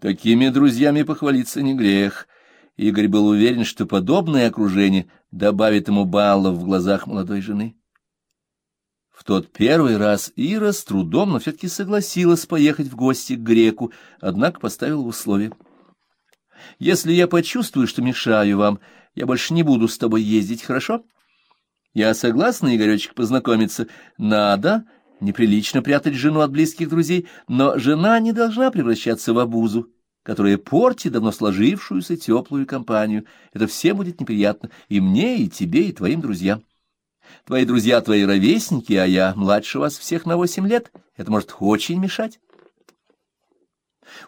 Такими друзьями похвалиться не грех. Игорь был уверен, что подобное окружение добавит ему баллов в глазах молодой жены. В тот первый раз Ира с трудом, но все-таки согласилась поехать в гости к греку, однако поставила условие. «Если я почувствую, что мешаю вам, я больше не буду с тобой ездить, хорошо?» «Я согласна, Игоречек, познакомиться. Надо, неприлично прятать жену от близких друзей, но жена не должна превращаться в обузу, которая портит давно сложившуюся теплую компанию. Это всем будет неприятно, и мне, и тебе, и твоим друзьям». Твои друзья твои ровесники, а я младше вас всех на восемь лет. Это может очень мешать.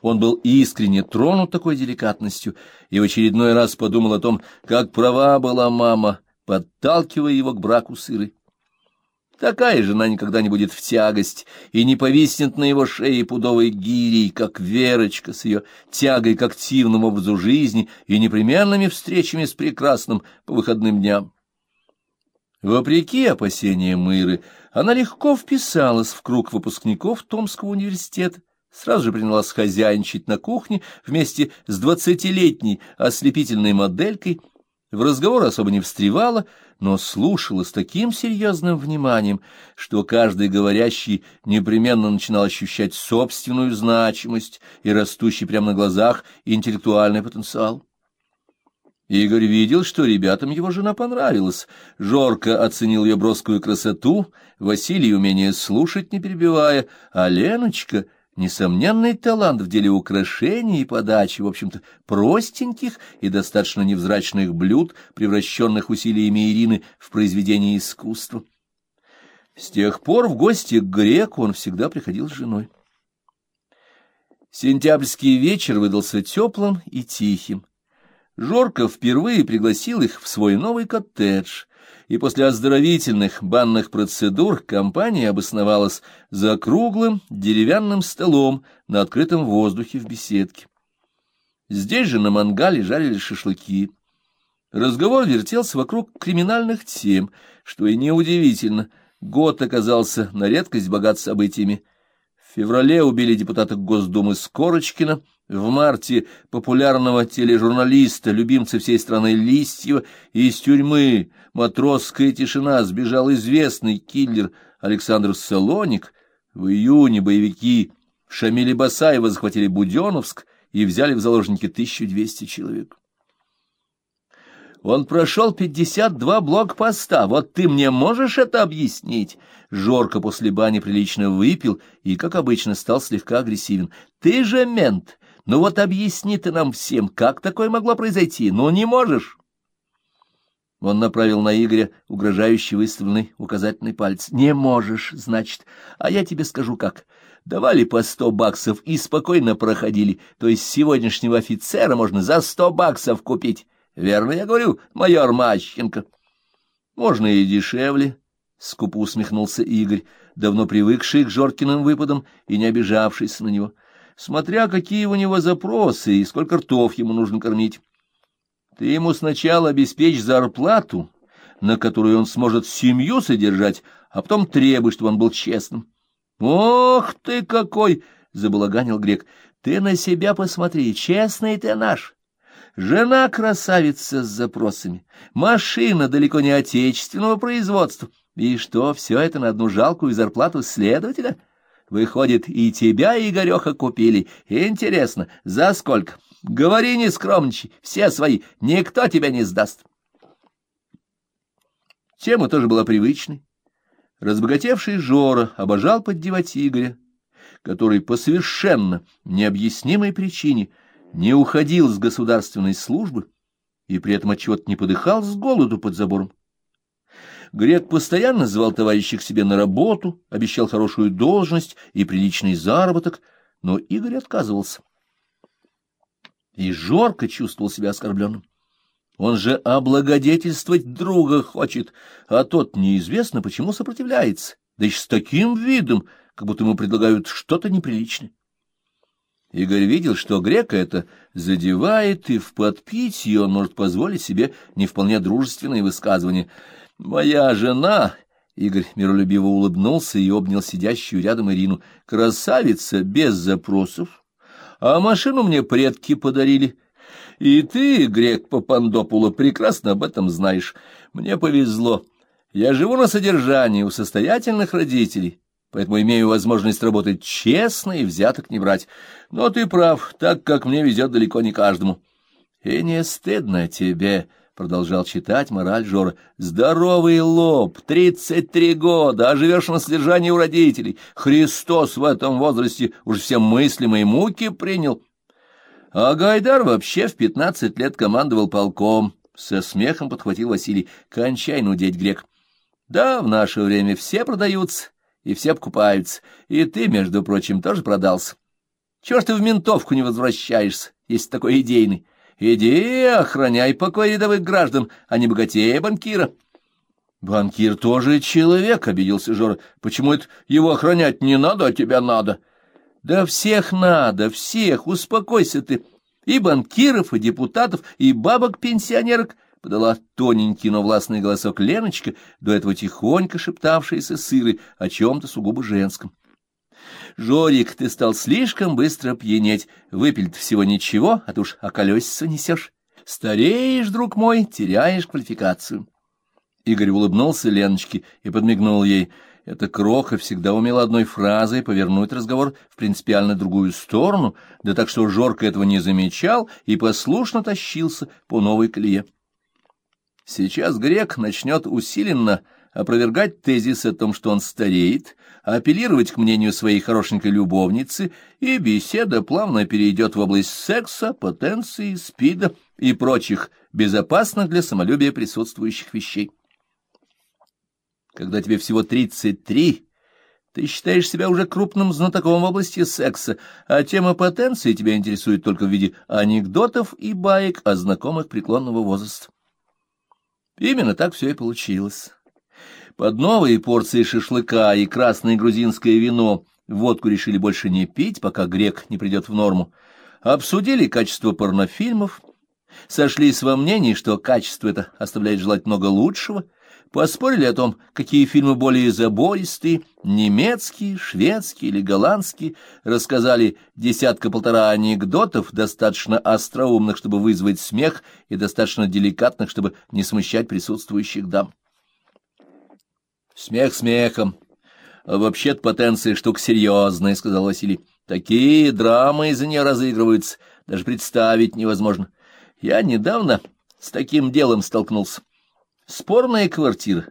Он был искренне тронут такой деликатностью и в очередной раз подумал о том, как права была мама, подталкивая его к браку с Ирой. Такая жена никогда не будет в тягость и не повиснет на его шее пудовой гирей, как Верочка с ее тягой к активному образу жизни и непременными встречами с прекрасным по выходным дням. Вопреки опасениям Мыры, она легко вписалась в круг выпускников Томского университета, сразу же принялась хозяйничать на кухне вместе с двадцатилетней ослепительной моделькой, в разговор особо не встревала, но слушала с таким серьезным вниманием, что каждый говорящий непременно начинал ощущать собственную значимость и растущий прямо на глазах интеллектуальный потенциал. Игорь видел, что ребятам его жена понравилась. Жорко оценил ее броскую красоту, Василий умение слушать, не перебивая, а Леночка — несомненный талант в деле украшений и подачи, в общем-то, простеньких и достаточно невзрачных блюд, превращенных усилиями Ирины в произведение искусства. С тех пор в гости к греку он всегда приходил с женой. Сентябрьский вечер выдался теплым и тихим. Жорко впервые пригласил их в свой новый коттедж, и после оздоровительных банных процедур компания обосновалась за круглым деревянным столом на открытом воздухе в беседке. Здесь же на мангале жарили шашлыки. Разговор вертелся вокруг криминальных тем, что и неудивительно. Год оказался на редкость богат событиями. В феврале убили депутата Госдумы Скорочкина, в марте популярного тележурналиста, любимца всей страны Листьева, из тюрьмы «Матросская тишина» сбежал известный киллер Александр Солоник. В июне боевики Шамиля Басаева захватили Буденовск и взяли в заложники 1200 человек. Он прошел пятьдесят два блокпоста. Вот ты мне можешь это объяснить? Жорко после бани прилично выпил и, как обычно, стал слегка агрессивен. Ты же мент. Ну вот объясни ты нам всем, как такое могло произойти? Ну не можешь. Он направил на Игоря угрожающий выставленный указательный палец. «Не можешь, значит. А я тебе скажу как. Давали по сто баксов и спокойно проходили. То есть сегодняшнего офицера можно за сто баксов купить. Верно я говорю, майор Мащенко?» «Можно и дешевле», — скупо усмехнулся Игорь, давно привыкший к Жоркиным выпадам и не обижавшийся на него смотря какие у него запросы и сколько ртов ему нужно кормить. Ты ему сначала обеспечь зарплату, на которую он сможет семью содержать, а потом требуй, чтобы он был честным. — Ох ты какой! — забалаганил грек. — Ты на себя посмотри, честный ты наш. Жена красавица с запросами, машина далеко не отечественного производства. И что, все это на одну жалкую зарплату следователя — Выходит, и тебя, Игореха, купили. Интересно, за сколько? Говори, не скромничай, все свои, никто тебя не сдаст. Тема тоже была привычной. Разбогатевший Жора обожал поддевать Игоря, который по совершенно необъяснимой причине не уходил с государственной службы и при этом отчего-то не подыхал с голоду под забором. Грек постоянно звал товарищей к себе на работу, обещал хорошую должность и приличный заработок, но Игорь отказывался. И Жорко чувствовал себя оскорбленным. Он же облагодетельствовать друга хочет, а тот неизвестно почему сопротивляется, да еще с таким видом, как будто ему предлагают что-то неприличное. Игорь видел, что грека это задевает, и в подпитии он может позволить себе не вполне дружественные высказывания — Моя жена, Игорь миролюбиво улыбнулся и обнял сидящую рядом Ирину, красавица без запросов, а машину мне предки подарили. И ты, грек Папандопула, прекрасно об этом знаешь. Мне повезло. Я живу на содержании у состоятельных родителей, поэтому имею возможность работать честно и взяток не брать. Но ты прав, так как мне везет далеко не каждому. И не стыдно тебе, — продолжал читать мораль Жора, — здоровый лоб, тридцать три года, а живешь на содержании у родителей. Христос в этом возрасте уже все мыслимые муки принял. А Гайдар вообще в пятнадцать лет командовал полком. Со смехом подхватил Василий. Кончай нудеть, грек. Да, в наше время все продаются и все покупаются. И ты, между прочим, тоже продался. Чего ж ты в ментовку не возвращаешься, если такой идейный? Иди, охраняй покой рядовых граждан, а не богатея банкира. Банкир тоже человек, — обиделся Жора. Почему это его охранять не надо, а тебя надо? — да всех надо, всех, успокойся ты. И банкиров, и депутатов, и бабок-пенсионерок, — подала тоненький, но властный голосок Леночка, до этого тихонько шептавшаяся сыры о чем-то сугубо женском. Жорик, ты стал слишком быстро пьянеть, выпили всего ничего, а ты уж околесицу несешь. Стареешь, друг мой, теряешь квалификацию. Игорь улыбнулся Леночке и подмигнул ей — эта кроха всегда умела одной фразой повернуть разговор в принципиально другую сторону, да так что Жорка этого не замечал и послушно тащился по новой колее. Сейчас грек начнет усиленно опровергать тезис о том, что он стареет, апеллировать к мнению своей хорошенькой любовницы, и беседа плавно перейдет в область секса, потенции, спида и прочих безопасных для самолюбия присутствующих вещей. Когда тебе всего тридцать три, ты считаешь себя уже крупным знатоком в области секса, а тема потенции тебя интересует только в виде анекдотов и баек о знакомых преклонного возраста. Именно так все и получилось. Под новые порции шашлыка и красное грузинское вино водку решили больше не пить, пока грек не придет в норму. Обсудили качество порнофильмов, сошлись во мнении, что качество это оставляет желать много лучшего — Поспорили о том, какие фильмы более забористые, немецкие, шведские или голландские, рассказали десятка-полтора анекдотов, достаточно остроумных, чтобы вызвать смех, и достаточно деликатных, чтобы не смущать присутствующих дам. Смех смехом. А вообще-то потенция штука серьезная, — сказал Василий. Такие драмы из-за нее разыгрываются, даже представить невозможно. Я недавно с таким делом столкнулся. Спорная квартира.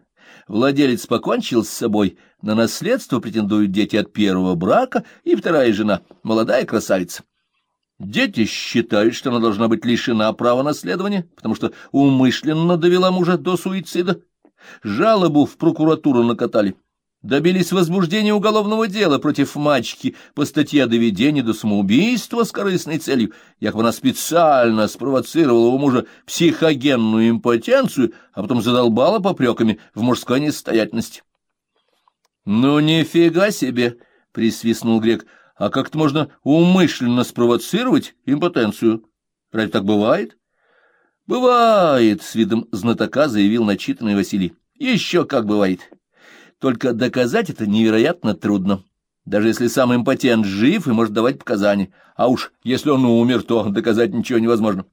Владелец покончил с собой, на наследство претендуют дети от первого брака и вторая жена, молодая красавица. Дети считают, что она должна быть лишена права наследования, потому что умышленно довела мужа до суицида. Жалобу в прокуратуру накатали добились возбуждения уголовного дела против мачки по статье о доведении до самоубийства с корыстной целью. Якобы она специально спровоцировала у мужа психогенную импотенцию, а потом задолбала попреками в мужской несостоятельности. — Ну, нифига себе! — присвистнул грек. — А как-то можно умышленно спровоцировать импотенцию? Разве так бывает? — Бывает, — с видом знатока заявил начитанный Василий. — Еще как бывает. — только доказать это невероятно трудно, даже если сам импотент жив и может давать показания. А уж если он умер, то доказать ничего невозможно.